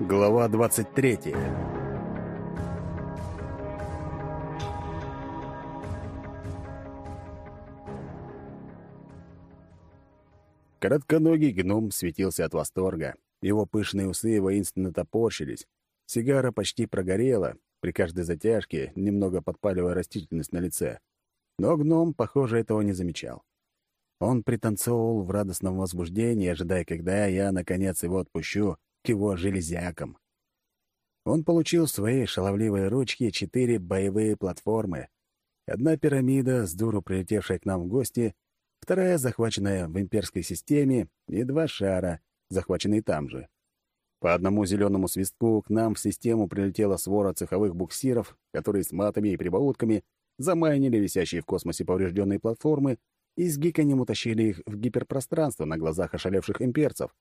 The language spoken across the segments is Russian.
Глава 23 Коротконогий гном светился от восторга. Его пышные усы воинственно топорщились. Сигара почти прогорела, при каждой затяжке немного подпаливая растительность на лице. Но гном, похоже, этого не замечал. Он пританцовывал в радостном возбуждении, ожидая, когда я, наконец, его отпущу к его железякам. Он получил в свои шаловливые ручки четыре боевые платформы. Одна пирамида, с дуру прилетевшая к нам в гости, вторая, захваченная в имперской системе, и два шара, захваченные там же. По одному зеленому свистку к нам в систему прилетела свора цеховых буксиров, которые с матами и прибаутками замайнили висящие в космосе поврежденные платформы и с гиканьем утащили их в гиперпространство на глазах ошалевших имперцев.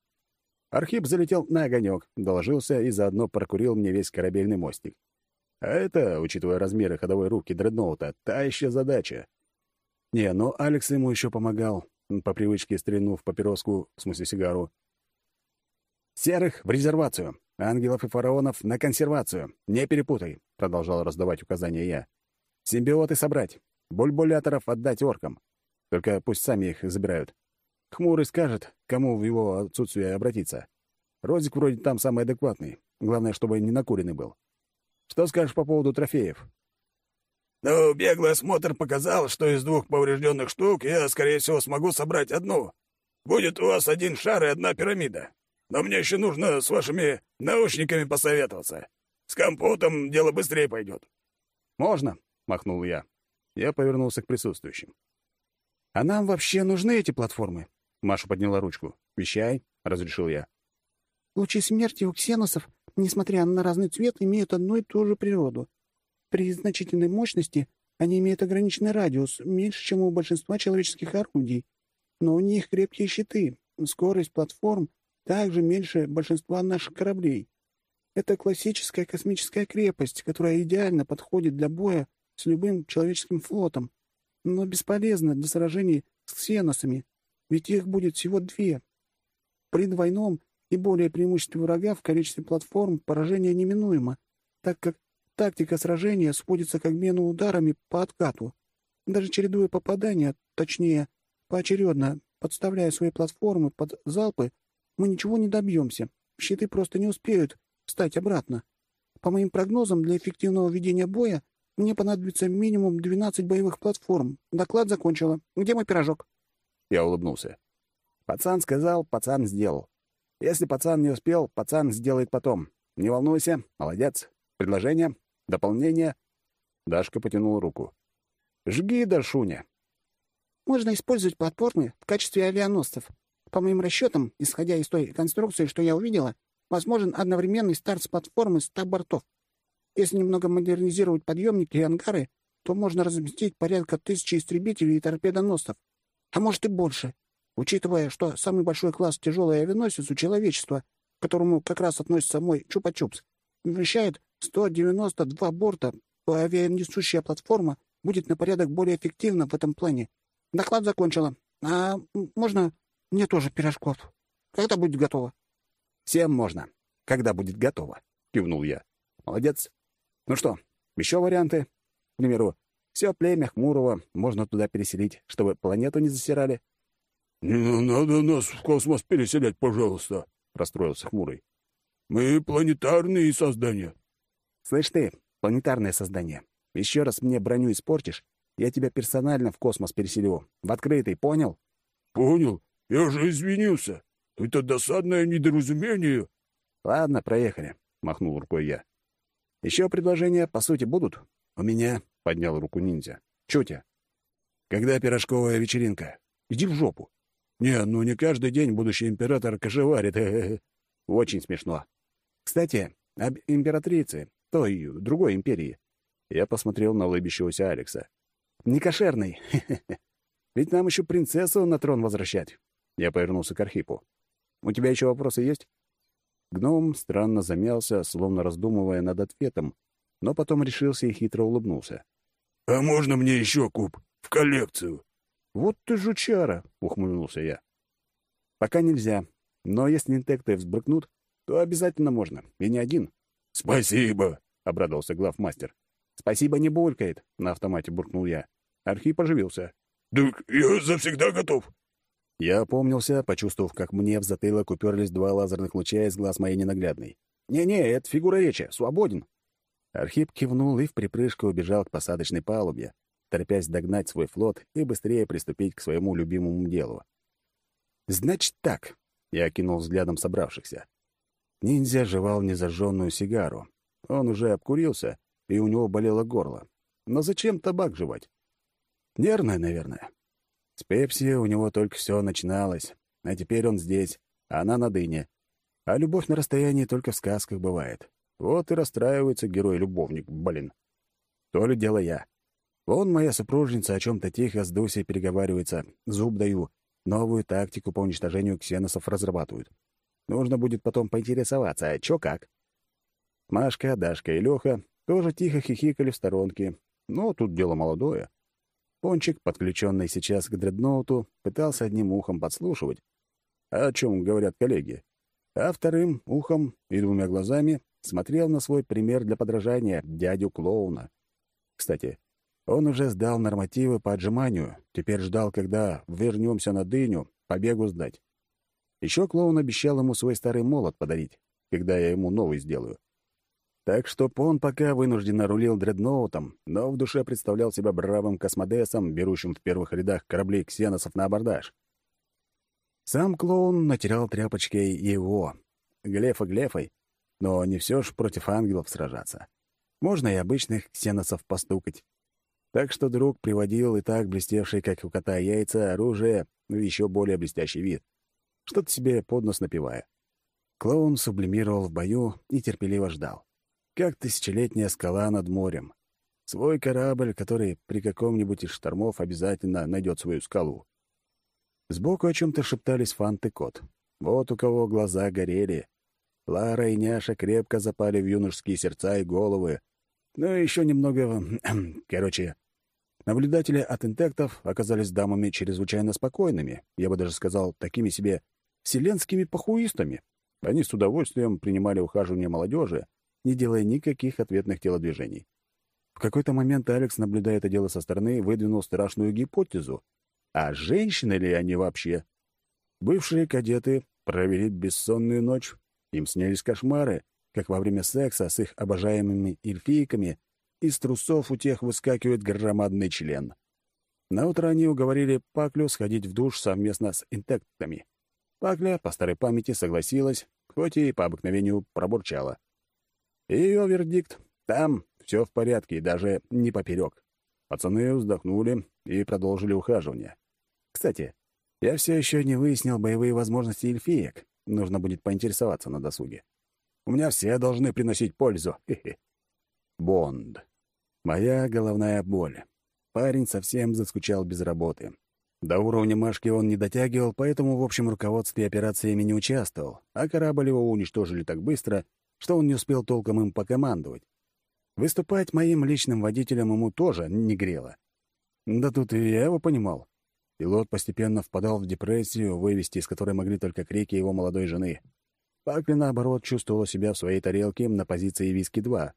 Архип залетел на огонек, доложился и заодно прокурил мне весь корабельный мостик. А это, учитывая размеры ходовой рубки дредноута, та еще задача. Не, но Алекс ему еще помогал, по привычке стрельнув папироску, в смысле сигару. «Серых в резервацию, ангелов и фараонов на консервацию. Не перепутай», — продолжал раздавать указания я. «Симбиоты собрать, бульбуляторов отдать оркам. Только пусть сами их забирают. Хмурый скажет, кому в его отсутствие обратиться. Розик вроде там самый адекватный. Главное, чтобы не накуренный был. Что скажешь по поводу трофеев?» «Ну, беглый осмотр показал, что из двух поврежденных штук я, скорее всего, смогу собрать одну. Будет у вас один шар и одна пирамида. Но мне еще нужно с вашими наушниками посоветоваться. С компотом дело быстрее пойдет». «Можно», — махнул я. Я повернулся к присутствующим. «А нам вообще нужны эти платформы?» Маша подняла ручку. «Вещай», — разрешил я. «Лучи смерти у ксеносов, несмотря на разный цвет, имеют одну и ту же природу. При значительной мощности они имеют ограниченный радиус, меньше, чем у большинства человеческих орудий. Но у них крепкие щиты, скорость платформ также меньше большинства наших кораблей. Это классическая космическая крепость, которая идеально подходит для боя с любым человеческим флотом но бесполезно для сражений с ксеносами, ведь их будет всего две. При двойном и более преимуществе врага в количестве платформ поражение неминуемо, так как тактика сражения сводится к обмену ударами по откату. Даже чередуя попадания, точнее, поочередно подставляя свои платформы под залпы, мы ничего не добьемся. Щиты просто не успеют встать обратно. По моим прогнозам, для эффективного ведения боя мне понадобится минимум 12 боевых платформ. Доклад закончила. Где мой пирожок?» Я улыбнулся. «Пацан сказал, пацан сделал. Если пацан не успел, пацан сделает потом. Не волнуйся, молодец. Предложение? Дополнение?» Дашка потянула руку. «Жги, Дашуня!» «Можно использовать платформы в качестве авианосцев. По моим расчетам, исходя из той конструкции, что я увидела, возможен одновременный старт с платформы 100 бортов. Если немного модернизировать подъемники и ангары, то можно разместить порядка тысячи истребителей и торпедоносцев. А может и больше, учитывая, что самый большой класс тяжелый авианосец у человечества, к которому как раз относится мой Чупа-Чупс, вмещает 192 борта, то авианесущая платформа будет на порядок более эффективна в этом плане. Доклад закончила. А можно мне тоже пирожков? Когда будет готово? Всем можно. Когда будет готово, кивнул я. Молодец. Ну что, еще варианты? К примеру, все племя Хмурого можно туда переселить, чтобы планету не засирали. — Не надо нас в космос переселять, пожалуйста, — расстроился Хмурый. — Мы планетарные создания. — Слышь ты, планетарное создание, еще раз мне броню испортишь, я тебя персонально в космос переселю. В открытый, понял? — Понял. Я же извинился. Это досадное недоразумение. — Ладно, проехали, — махнул рукой я. Еще предложения, по сути, будут? У меня, — поднял руку ниндзя. Чутя. Когда пирожковая вечеринка? Иди в жопу. Не, ну не каждый день будущий император кошеварит. Очень смешно. Кстати, об императрице, той, другой империи. Я посмотрел на улыбящегося Алекса. Не кошерный. Ведь нам еще принцессу на трон возвращать. Я повернулся к Архипу. У тебя еще вопросы есть? Гном странно замялся, словно раздумывая над ответом, но потом решился и хитро улыбнулся. «А можно мне еще куб? В коллекцию?» «Вот ты жучара!» — ухмыльнулся я. «Пока нельзя, но если интекты взбрыкнут, то обязательно можно, и не один. «Спасибо!» — обрадовался главмастер. «Спасибо не булькает», — на автомате буркнул я. Архип оживился. «Так я завсегда готов». Я опомнился, почувствовав, как мне в затылок уперлись два лазерных луча из глаз моей ненаглядной. «Не-не, это фигура речи, свободен». Архип кивнул и в припрыжку убежал к посадочной палубе, торопясь догнать свой флот и быстрее приступить к своему любимому делу. «Значит так», — я окинул взглядом собравшихся. Ниндзя жевал незажженную сигару. Он уже обкурился, и у него болело горло. Но зачем табак жевать? Нервное, наверное. С Пепси у него только все начиналось, а теперь он здесь, а она на дыне. А любовь на расстоянии только в сказках бывает. Вот и расстраивается герой-любовник, блин. То ли дело я. Вон моя супружница о чем-то тихо с Дусей переговаривается, зуб даю, новую тактику по уничтожению ксеносов разрабатывают. Нужно будет потом поинтересоваться, а чё как. Машка, Дашка и Лёха тоже тихо хихикали в сторонке. Но тут дело молодое. Пончик, подключенный сейчас к дредноуту, пытался одним ухом подслушивать, о чем говорят коллеги, а вторым ухом и двумя глазами смотрел на свой пример для подражания, дядю-клоуна. Кстати, он уже сдал нормативы по отжиманию, теперь ждал, когда вернемся на дыню, побегу сдать. Еще клоун обещал ему свой старый молот подарить, когда я ему новый сделаю. Так что он пока вынужденно рулил дредноутом, но в душе представлял себя бравым космодесом, берущим в первых рядах кораблей ксеносов на абордаж. Сам клоун натерял тряпочкой его, Глефа Глефой, но не все ж против ангелов сражаться. Можно и обычных ксеносов постукать. Так что друг приводил и так блестевший, как у кота яйца, оружие в еще более блестящий вид — что-то себе под нос напивая. Клоун сублимировал в бою и терпеливо ждал. Как тысячелетняя скала над морем. Свой корабль, который при каком-нибудь из штормов обязательно найдет свою скалу. Сбоку о чем-то шептались Фант Кот. Вот у кого глаза горели. Лара и Няша крепко запали в юношеские сердца и головы. Ну и еще немного... Короче, наблюдатели от интектов оказались дамами чрезвычайно спокойными, я бы даже сказал, такими себе вселенскими похуистами. Они с удовольствием принимали ухаживание молодежи, не делая никаких ответных телодвижений. В какой-то момент Алекс, наблюдая это дело со стороны, выдвинул страшную гипотезу. А женщины ли они вообще? Бывшие кадеты провели бессонную ночь. Им снялись кошмары, как во время секса с их обожаемыми эльфийками из трусов у тех выскакивает громадный член. Наутро они уговорили Паклю сходить в душ совместно с интектами. Пакля по старой памяти согласилась, хоть и по обыкновению пробурчала. Ее вердикт — там все в порядке даже не поперек. Пацаны вздохнули и продолжили ухаживание. Кстати, я все еще не выяснил боевые возможности эльфиек. Нужно будет поинтересоваться на досуге. У меня все должны приносить пользу. Хе-хе. Бонд. Моя головная боль. Парень совсем заскучал без работы. До уровня Машки он не дотягивал, поэтому в общем руководстве операциями не участвовал, а корабль его уничтожили так быстро, что он не успел толком им покомандовать. Выступать моим личным водителем ему тоже не грело. Да тут и я его понимал. Пилот постепенно впадал в депрессию, вывести из которой могли только крики его молодой жены. Пакли, наоборот, чувствовала себя в своей тарелке на позиции «Виски-2»,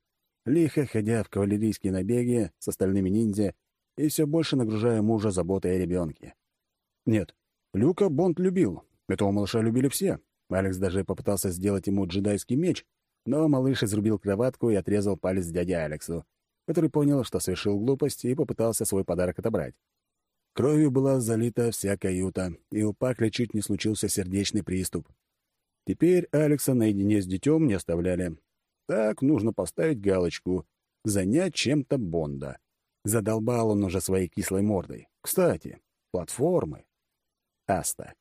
лихо ходя в кавалерийские набеги с остальными ниндзя и все больше нагружая мужа заботой о ребенке. Нет, Люка Бонд любил. Этого малыша любили все. Алекс даже попытался сделать ему джедайский меч, но малыш изрубил кроватку и отрезал палец дяде Алексу, который понял, что совершил глупость, и попытался свой подарок отобрать. Кровью была залита вся каюта, и у Пакли чуть не случился сердечный приступ. Теперь Алекса наедине с детем не оставляли. Так нужно поставить галочку «Занять чем-то Бонда». Задолбал он уже своей кислой мордой. Кстати, платформы. Аста.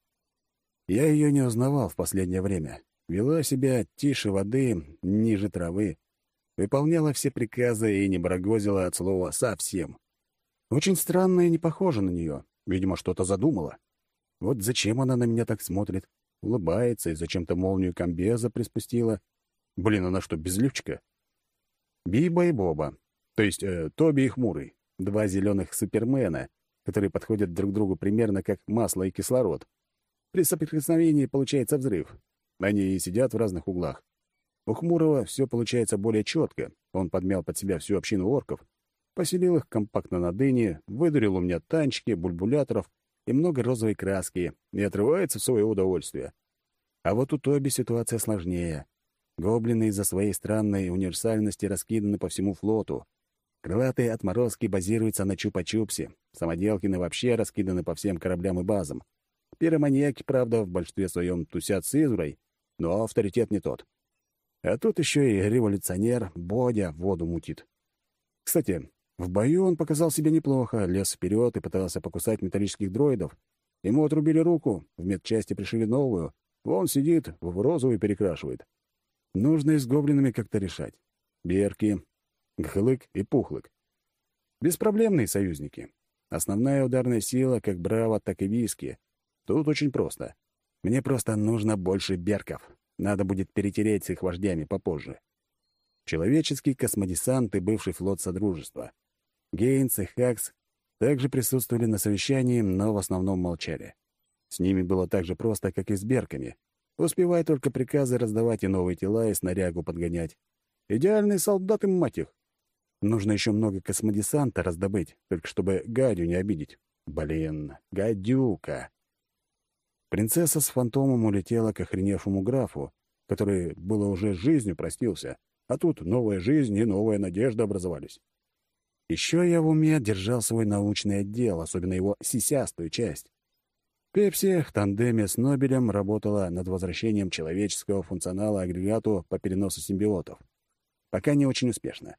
Я ее не узнавал в последнее время. Вела себя тише воды, ниже травы. Выполняла все приказы и не барагозила от слова совсем. Очень странно и не похоже на нее. Видимо, что-то задумала. Вот зачем она на меня так смотрит? Улыбается и зачем-то молнию комбеза приспустила. Блин, она что, без лифчика? Биба и Боба. То есть э, Тоби и Хмурый. Два зеленых супермена, которые подходят друг другу примерно как масло и кислород. При соприкосновении получается взрыв. Они и сидят в разных углах. У Хмурого все получается более четко. Он подмял под себя всю общину орков, поселил их компактно на дыне, выдурил у меня танчики, бульбуляторов и много розовой краски, и отрывается в свое удовольствие. А вот у Тоби ситуация сложнее. Гоблины из-за своей странной универсальности раскиданы по всему флоту. Крылатые отморозки базируются на Чупа-Чупсе, самоделкины вообще раскиданы по всем кораблям и базам. Пироманьяки, правда, в большинстве своем тусят с Изурой, но авторитет не тот. А тут еще и революционер Бодя воду мутит. Кстати, в бою он показал себя неплохо, лез вперед и пытался покусать металлических дроидов. Ему отрубили руку, в медчасти пришили новую. Вон сидит, в розовый перекрашивает. Нужно и с гоблинами как-то решать. Берки, Гхлык и Пухлык. Беспроблемные союзники. Основная ударная сила как Браво, так и Виски. Тут очень просто. Мне просто нужно больше берков. Надо будет перетереть с их вождями попозже. Человеческий космодесант и бывший флот Содружества. Гейнс и Хакс также присутствовали на совещании, но в основном молчали. С ними было так же просто, как и с берками. Успевай только приказы раздавать и новые тела, и снарягу подгонять. Идеальные солдаты, мать их. Нужно еще много космодесанта раздобыть, только чтобы гадю не обидеть. Блин, гадюка. Принцесса с фантомом улетела к охреневшему графу, который было уже жизнью простился, а тут новая жизнь и новая надежда образовались. Еще я в уме держал свой научный отдел, особенно его сисястую часть. Пепси в тандеме с Нобелем работала над возвращением человеческого функционала агрегату по переносу симбиотов. Пока не очень успешно.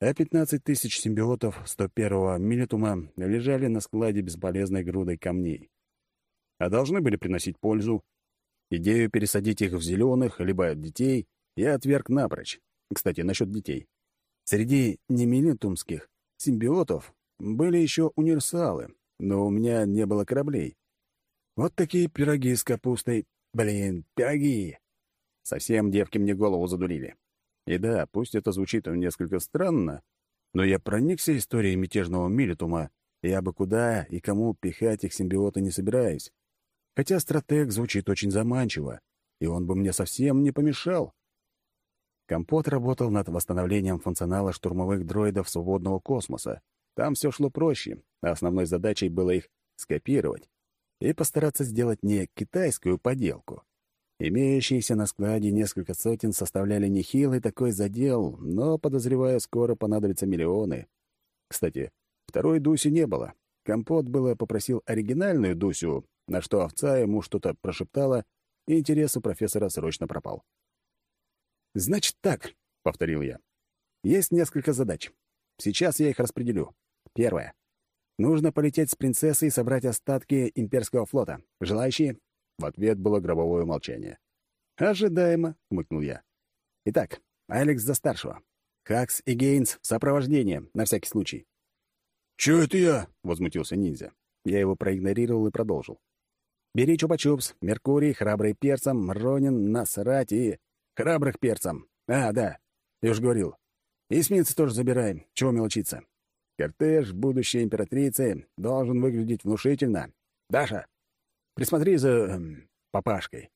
А 15 тысяч симбиотов 101-го милитума лежали на складе бесполезной грудой камней. А должны были приносить пользу. Идею пересадить их в зеленых, либо детей, я отверг напрочь. Кстати, насчет детей. Среди немилитумских симбиотов были еще универсалы, но у меня не было кораблей. Вот такие пироги с капустой. Блин, пироги! Совсем девки мне голову задурили. И да, пусть это звучит несколько странно, но я проникся историей мятежного милитума, и я бы куда и кому пихать их симбиоты не собираюсь. Хотя стратег звучит очень заманчиво, и он бы мне совсем не помешал. Компот работал над восстановлением функционала штурмовых дроидов свободного космоса. Там все шло проще, а основной задачей было их скопировать и постараться сделать не китайскую поделку. Имеющиеся на складе несколько сотен составляли нехилый такой задел, но, подозревая, скоро понадобятся миллионы. Кстати, второй Дуси не было. Компот было попросил оригинальную Дусю, на что овца ему что-то прошептала, и интерес у профессора срочно пропал. «Значит так», — повторил я. «Есть несколько задач. Сейчас я их распределю. Первое. Нужно полететь с принцессой и собрать остатки имперского флота. Желающие?» В ответ было гробовое молчание. «Ожидаемо», — хмыкнул я. «Итак, Алекс за старшего. Хакс и Гейнс в сопровождении, на всякий случай». «Чё это я?» — возмутился ниндзя. Я его проигнорировал и продолжил. «Бери Чупа-Чупс, Меркурий, Храбрый Перцем, Ронин, Насрать и...» Храбрых перцам. А, да, я уж говорил. Эсминцы тоже забираем. Чего мелочиться? Кортеж будущей императрицы должен выглядеть внушительно. Даша, присмотри за... Эм, папашкой.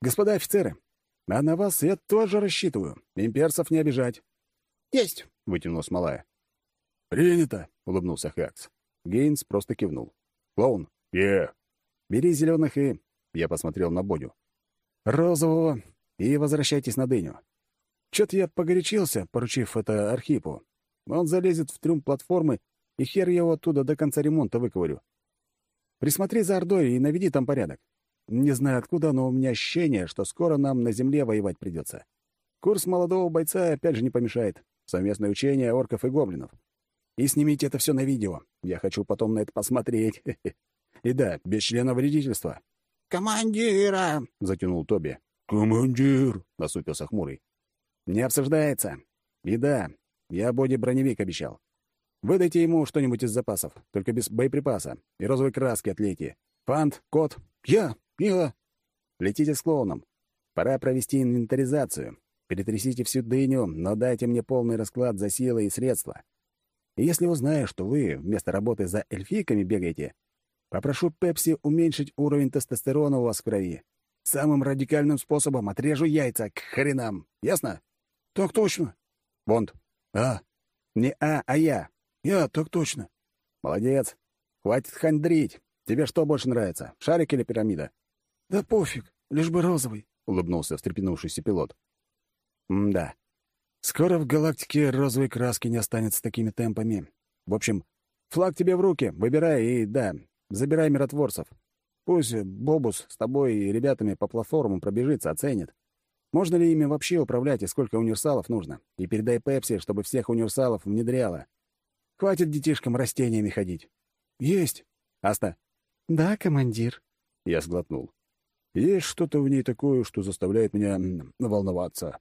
Господа офицеры, а на вас я тоже рассчитываю. Имперцев не обижать. «Есть!» — вытянулась малая. «Принято!» — улыбнулся Хакс. Гейнс просто кивнул. «Клоун, «Е!» бери зеленых и...» Я посмотрел на Бодю. «Розового и возвращайтесь на дыню. Чё-то я погорячился, поручив это Архипу. Он залезет в трюм платформы, и хер я его оттуда до конца ремонта выковырю. Присмотри за Ордой и наведи там порядок. Не знаю откуда, но у меня ощущение, что скоро нам на земле воевать придется. Курс молодого бойца опять же не помешает. Совместное учение орков и гоблинов. И снимите это все на видео. Я хочу потом на это посмотреть. И да, без члена вредительства. «Командира!» — затянул Тоби. «Командир!» — насупился хмурый. «Не обсуждается. И да, я Боди броневик обещал. Выдайте ему что-нибудь из запасов, только без боеприпаса, и розовой краски отлейте. Фант, кот, я, я. Летите с клоуном. Пора провести инвентаризацию. Перетрясите всю дыню, но дайте мне полный расклад за силы и средства. И если узнаю, что вы вместо работы за эльфийками бегаете, попрошу Пепси уменьшить уровень тестостерона у вас в крови. Самым радикальным способом отрежу яйца к хренам. Ясно? Так точно. Бонд. А, Не а, а я. я, так точно. Молодец. Хватит хандрить. Тебе что больше нравится, шарик или пирамида? Да пофиг, лишь бы розовый. — улыбнулся встрепенувшийся пилот. «М-да. Скоро в галактике розовой краски не останется такими темпами. В общем, флаг тебе в руки, выбирай и, да, забирай миротворцев. Пусть Бобус с тобой и ребятами по платформам пробежится, оценит. Можно ли ими вообще управлять и сколько универсалов нужно? И передай Пепси, чтобы всех универсалов внедряло. Хватит детишкам растениями ходить. Есть. Аста. «Да, командир». Я сглотнул. Есть что-то в ней такое, что заставляет меня волноваться.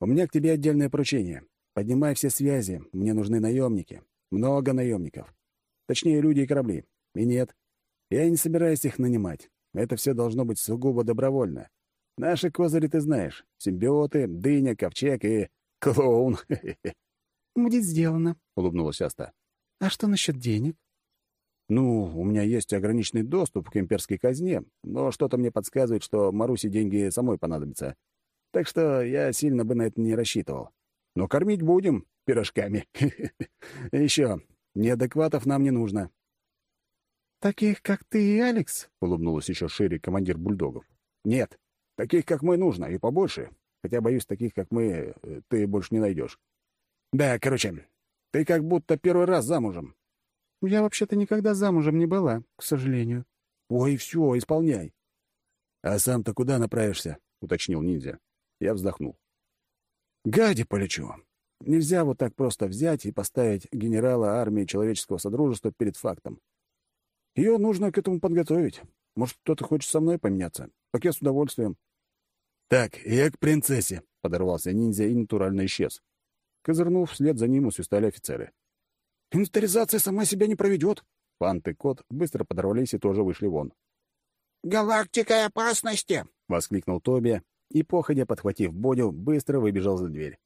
У меня к тебе отдельное поручение. Поднимай все связи. Мне нужны наемники. Много наемников. Точнее, люди и корабли. И нет, я не собираюсь их нанимать. Это все должно быть сугубо добровольно. Наши козыри ты знаешь. Симбиоты, дыня, ковчег и клоун. «Будет сделано», — улыбнулась Аста. «А что насчет денег?» «Ну, у меня есть ограниченный доступ к имперской казне, но что-то мне подсказывает, что Марусе деньги самой понадобятся. Так что я сильно бы на это не рассчитывал. Но кормить будем пирожками. Еще, неадекватов нам не нужно». «Таких, как ты и Алекс?» — улыбнулась еще шире командир бульдогов. «Нет, таких, как мы, нужно, и побольше. Хотя, боюсь, таких, как мы, э, ты больше не найдешь. Да, короче, ты как будто первый раз замужем. «Я вообще-то никогда замужем не была, к сожалению». «Ой, все, исполняй». «А сам-то куда направишься?» — уточнил ниндзя. Я вздохнул. «Гади полечу. Нельзя вот так просто взять и поставить генерала армии человеческого содружества перед фактом. Ее нужно к этому подготовить. Может, кто-то хочет со мной поменяться? Так я с удовольствием». «Так, я к принцессе», — подорвался ниндзя и натурально исчез. Козырнув, вслед за ним усвистали офицеры. Инвентаризация сама себя не проведет. Фант и кот быстро подорвались и тоже вышли вон. «Галактика опасности!» — воскликнул Тоби и, походя подхватив Бодю, быстро выбежал за дверь.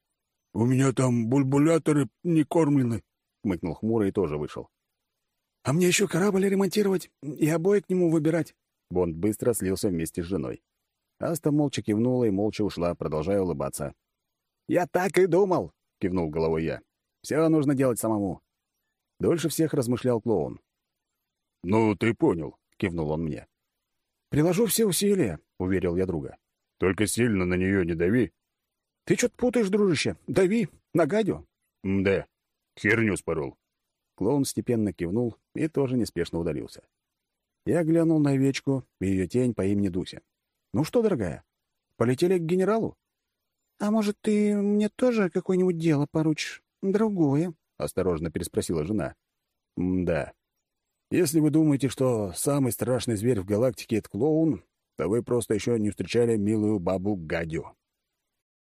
«У меня там бульбуляторы не кормлены», — хмыкнул хмуро и тоже вышел. «А мне еще корабль ремонтировать и обои к нему выбирать». Бонд быстро слился вместе с женой. Аста молча кивнула и молча ушла, продолжая улыбаться. «Я так и думал!» — кивнул головой я. «Все нужно делать самому. Дольше всех размышлял клоун. «Ну, ты понял», — кивнул он мне. «Приложу все усилия», — уверил я друга. «Только сильно на нее не дави». «Ты что-то путаешь, дружище. Дави, на гадю». «Да, херню спорол». Клоун степенно кивнул и тоже неспешно удалился. Я глянул на овечку и ее тень по имени Дуся. «Ну что, дорогая, полетели к генералу?» «А может, ты мне тоже какое-нибудь дело поручишь? Другое?» — осторожно переспросила жена. «Да. Если вы думаете, что самый страшный зверь в галактике — это клоун, то вы просто еще не встречали милую бабу Гадю».